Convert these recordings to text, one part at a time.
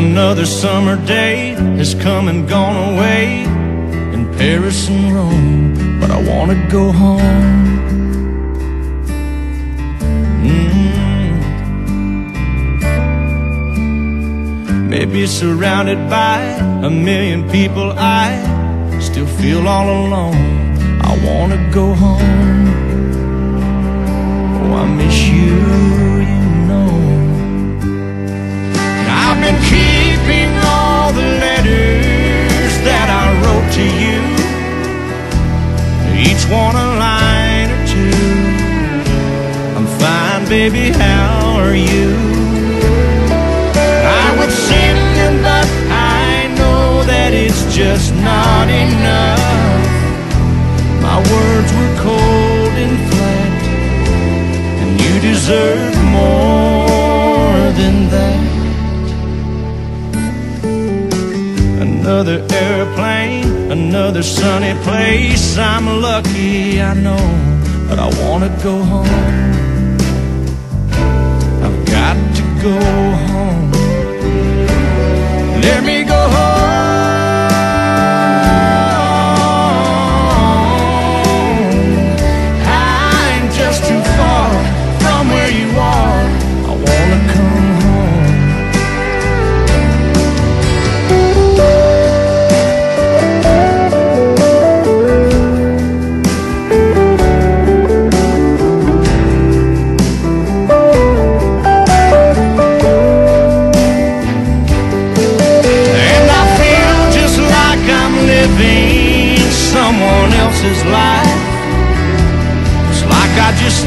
Another summer day has come and gone away in Paris and Rome, but I wanna go home. Mm. Maybe surrounded by a million people, I still feel all alone. I wanna go home. Oh, I miss you, one a line or two. I'm fine, baby, how are you? I would send them, but I know that it's just not enough. My words were cold and flat, and you deserve more Another airplane, another sunny place. I'm lucky, I know, but I wanna go home. I've got to go home. Let me go home.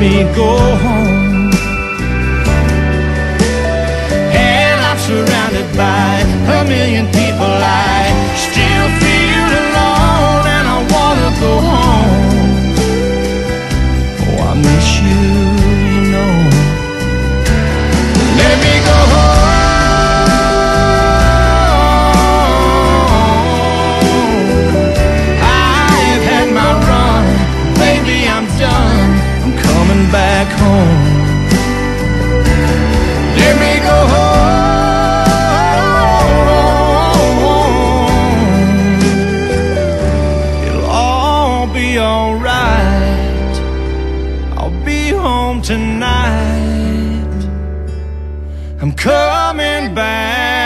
me go home. tonight. I'm coming back.